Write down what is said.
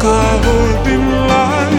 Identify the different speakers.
Speaker 1: قهر باللعنة